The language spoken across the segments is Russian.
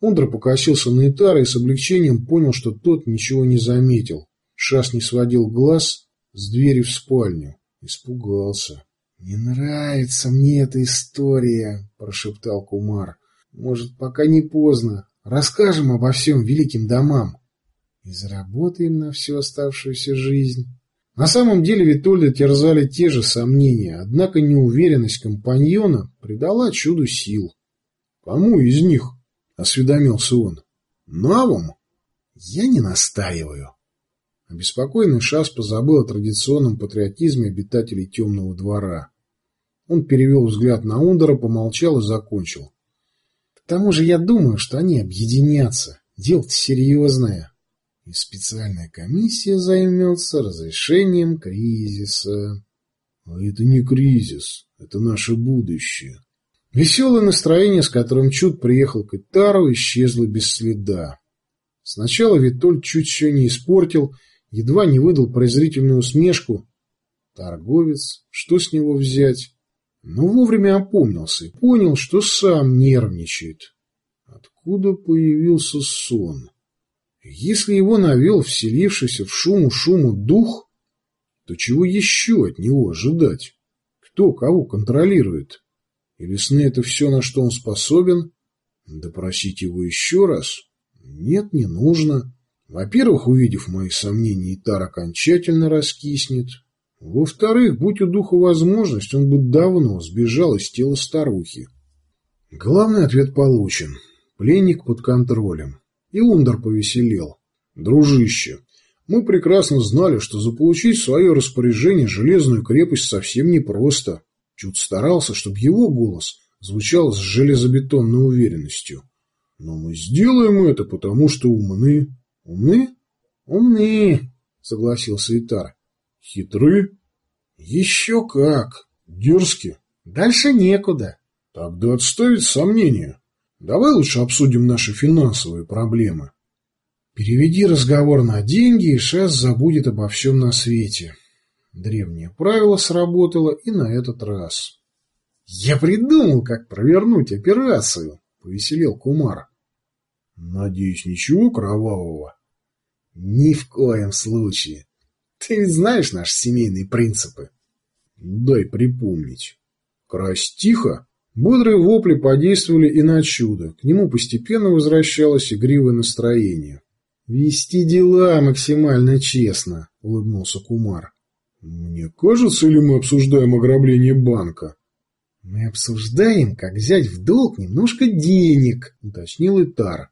Ундра покосился на Итара и с облегчением понял, что тот ничего не заметил. Шас не сводил глаз с двери в спальню. Испугался. «Не нравится мне эта история», — прошептал Кумар. «Может, пока не поздно. Расскажем обо всем великим домам и заработаем на всю оставшуюся жизнь». На самом деле Витольда терзали те же сомнения, однако неуверенность компаньона придала чуду сил. «Кому из них?» — осведомился он. «Навам?» «Я не настаиваю». Обеспокоенный Шас позабыл о традиционном патриотизме обитателей темного двора. Он перевел взгляд на Ундера, помолчал и закончил. К тому же я думаю, что они объединятся. Дело-то серьезное. И специальная комиссия займется разрешением кризиса. А это не кризис, это наше будущее. Веселое настроение, с которым Чуд приехал к Итару, исчезло без следа. Сначала Витоль чуть все не испортил, едва не выдал презрительную усмешку. Торговец, что с него взять? Но вовремя опомнился и понял, что сам нервничает. Откуда появился сон? Если его навел вселившийся в шуму-шуму дух, то чего еще от него ожидать? Кто кого контролирует? Или сны — это все, на что он способен? Допросить его еще раз? Нет, не нужно. Во-первых, увидев мои сомнения, Итар окончательно раскиснет. Во-вторых, будь у духа возможность, он бы давно сбежал из тела старухи. Главный ответ получен. Пленник под контролем. И Ундар повеселел. «Дружище, мы прекрасно знали, что заполучить в свое распоряжение железную крепость совсем непросто. Чуть старался, чтобы его голос звучал с железобетонной уверенностью. Но мы сделаем это, потому что умны. Умны? Умны, согласился Итар. Хитры? Еще как. Дерзки? Дальше некуда. Тогда отставить сомнения. Давай лучше обсудим наши финансовые проблемы. Переведи разговор на деньги, и Шас забудет обо всем на свете. Древнее правило сработало и на этот раз. «Я придумал, как провернуть операцию», — повеселел Кумар. «Надеюсь, ничего кровавого?» «Ни в коем случае. Ты ведь знаешь наши семейные принципы». «Дай припомнить. Красть тихо, Бодрые вопли подействовали и на чудо. К нему постепенно возвращалось игривое настроение. «Вести дела максимально честно», — улыбнулся Кумар. «Мне кажется, или мы обсуждаем ограбление банка?» «Мы обсуждаем, как взять в долг немножко денег», — уточнил Итар.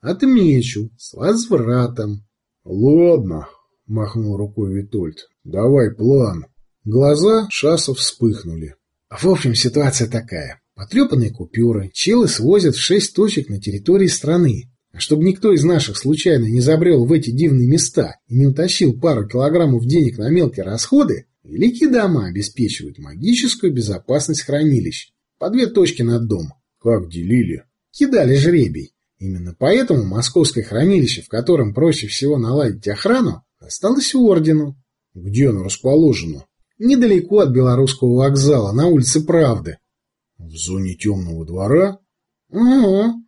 «Отмечу, с возвратом». «Ладно», — махнул рукой Витольд. «Давай план». Глаза Шасов вспыхнули. В общем, ситуация такая. Потрепанные купюры челы свозят в шесть точек на территории страны. А чтобы никто из наших случайно не забрел в эти дивные места и не утащил пару килограммов денег на мелкие расходы, великие дома обеспечивают магическую безопасность хранилищ. По две точки над дом. Как делили? Кидали жребий. Именно поэтому московское хранилище, в котором проще всего наладить охрану, осталось ордену. Где оно расположено? недалеко от Белорусского вокзала, на улице Правды. — В зоне темного двора? — Угу. —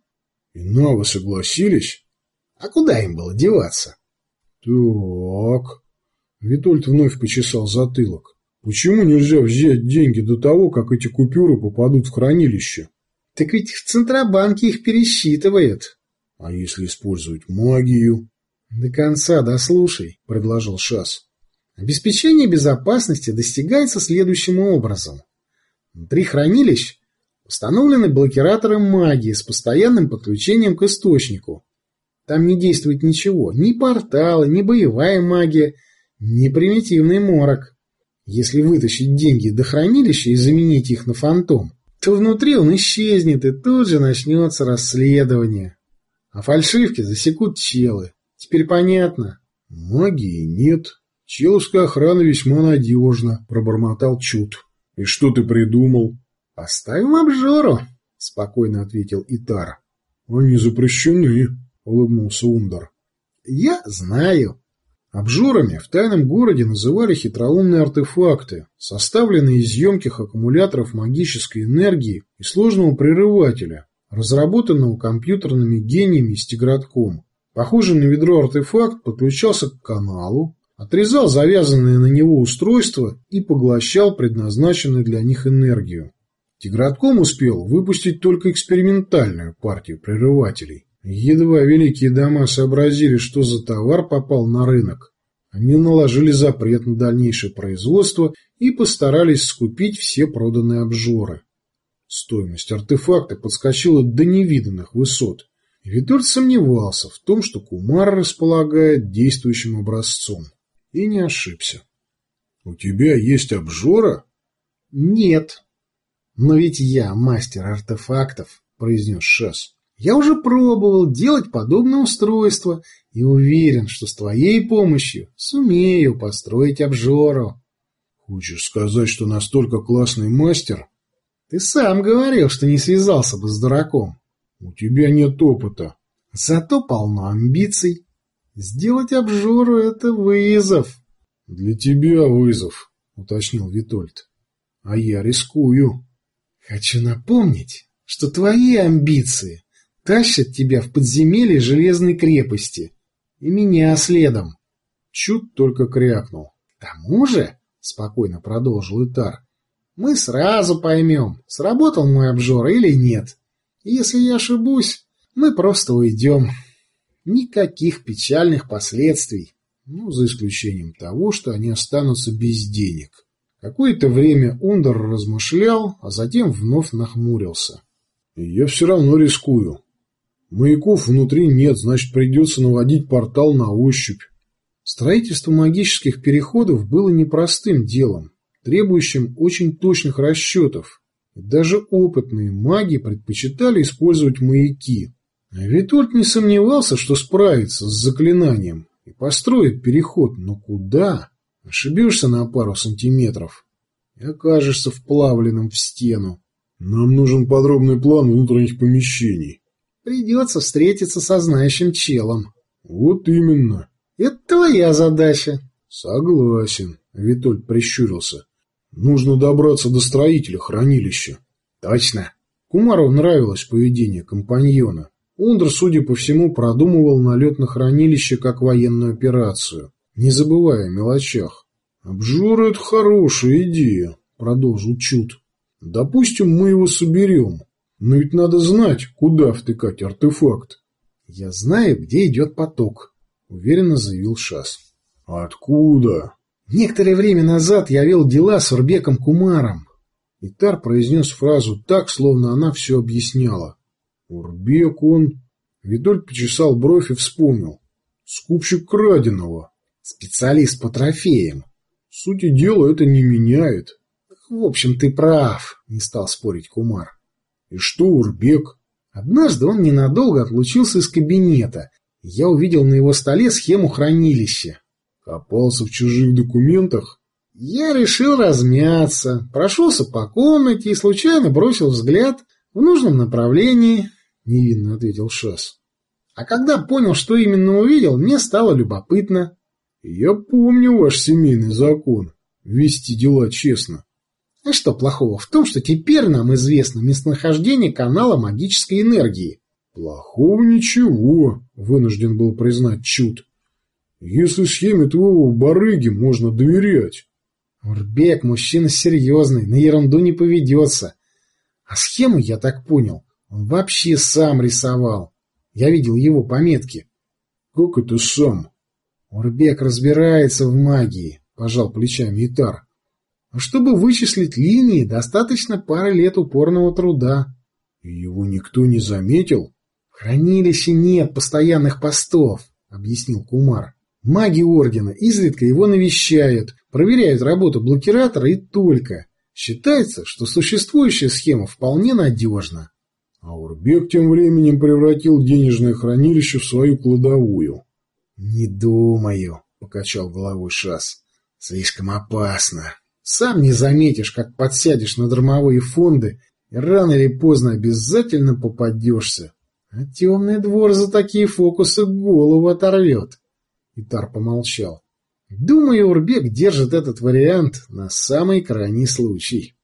И на вы согласились? — А куда им было деваться? — Так... Витольд вновь почесал затылок. Почему нельзя взять деньги до того, как эти купюры попадут в хранилище? — Так ведь в Центробанке их пересчитывает. — А если использовать магию? — До конца дослушай, — предложил Шас. Обеспечение безопасности достигается следующим образом. Внутри хранилищ установлены блокираторы магии с постоянным подключением к источнику. Там не действует ничего, ни порталы, ни боевая магия, ни примитивный морок. Если вытащить деньги до хранилища и заменить их на фантом, то внутри он исчезнет, и тут же начнется расследование. А фальшивки засекут челы. Теперь понятно? Магии нет, «Человская охрана весьма надежна», — пробормотал Чуд. «И что ты придумал?» «Поставим обжору», — спокойно ответил Итар. «Они запрещены», — улыбнулся Ундар. «Я знаю». Обжорами в тайном городе называли хитроумные артефакты, составленные из емких аккумуляторов магической энергии и сложного прерывателя, разработанного компьютерными гениями с Тигратком. Похожий на ведро артефакт подключался к каналу, отрезал завязанное на него устройство и поглощал предназначенную для них энергию. Тигратком успел выпустить только экспериментальную партию прерывателей. Едва великие дома сообразили, что за товар попал на рынок, они наложили запрет на дальнейшее производство и постарались скупить все проданные обжоры. Стоимость артефакта подскочила до невиданных высот. Витольд сомневался в том, что Кумар располагает действующим образцом. И не ошибся. — У тебя есть обжора? — Нет, «Но ведь я мастер артефактов», — произнес Шас. «Я уже пробовал делать подобное устройство и уверен, что с твоей помощью сумею построить обжору». «Хочешь сказать, что настолько классный мастер?» «Ты сам говорил, что не связался бы с дураком». «У тебя нет опыта». «Зато полно амбиций. Сделать обжору — это вызов». «Для тебя вызов», — уточнил Витольд. «А я рискую». Хочу напомнить, что твои амбиции тащат тебя в подземелье железной крепости. И меня следом. Чуть только крякнул. К тому же, спокойно продолжил Итар, мы сразу поймем, сработал мой обжор или нет. Если я ошибусь, мы просто уйдем. Никаких печальных последствий, ну, за исключением того, что они останутся без денег. Какое-то время Ундер размышлял, а затем вновь нахмурился. «Я все равно рискую. Маяков внутри нет, значит, придется наводить портал на ощупь». Строительство магических переходов было непростым делом, требующим очень точных расчетов. Даже опытные маги предпочитали использовать маяки. А Витольд не сомневался, что справится с заклинанием и построит переход, но куда? Ошибешься на пару сантиметров и окажешься вплавленным в стену. Нам нужен подробный план внутренних помещений. Придется встретиться со знающим челом. Вот именно. Это твоя задача. Согласен, Витольд прищурился. Нужно добраться до строителя хранилища. Точно. Кумару нравилось поведение компаньона. Ундр, судя по всему, продумывал налет на хранилище как военную операцию не забывая о мелочах. «Обжора — это хорошая идея», — продолжил Чуд. «Допустим, мы его соберем, но ведь надо знать, куда втыкать артефакт». «Я знаю, где идет поток», — уверенно заявил Шас. «Откуда?» «Некоторое время назад я вел дела с Урбеком Кумаром». Итар произнес фразу так, словно она все объясняла. «Урбек он...» Видоль почесал бровь и вспомнил. «Скупщик краденого». Специалист по трофеям. Сути дела это не меняет. В общем, ты прав, не стал спорить Кумар. И что Урбек? Однажды он ненадолго отлучился из кабинета. Я увидел на его столе схему хранилища. Копался в чужих документах? Я решил размяться, прошелся по комнате и случайно бросил взгляд в нужном направлении, — невинно ответил Шас. А когда понял, что именно увидел, мне стало любопытно. Я помню ваш семейный закон. Вести дела честно. А что плохого в том, что теперь нам известно местонахождение канала магической энергии? Плохого ничего, вынужден был признать Чуд. Если схеме твоего барыги можно доверять. Урбек мужчина серьезный, на ерунду не поведется. А схему, я так понял, он вообще сам рисовал. Я видел его пометки. Как это сам? Урбек разбирается в магии, пожал плечами Итар. А чтобы вычислить линии, достаточно пары лет упорного труда. И его никто не заметил? В хранилище нет постоянных постов, объяснил Кумар. Маги Ордена изредка его навещают, проверяют работу блокиратора и только. Считается, что существующая схема вполне надежна. А Урбек тем временем превратил денежное хранилище в свою кладовую. «Не думаю», — покачал головой Шас. «Слишком опасно. Сам не заметишь, как подсядешь на дармовые фонды, и рано или поздно обязательно попадешься. А темный двор за такие фокусы голову оторвет». Итар помолчал. «Думаю, Урбек держит этот вариант на самый крайний случай».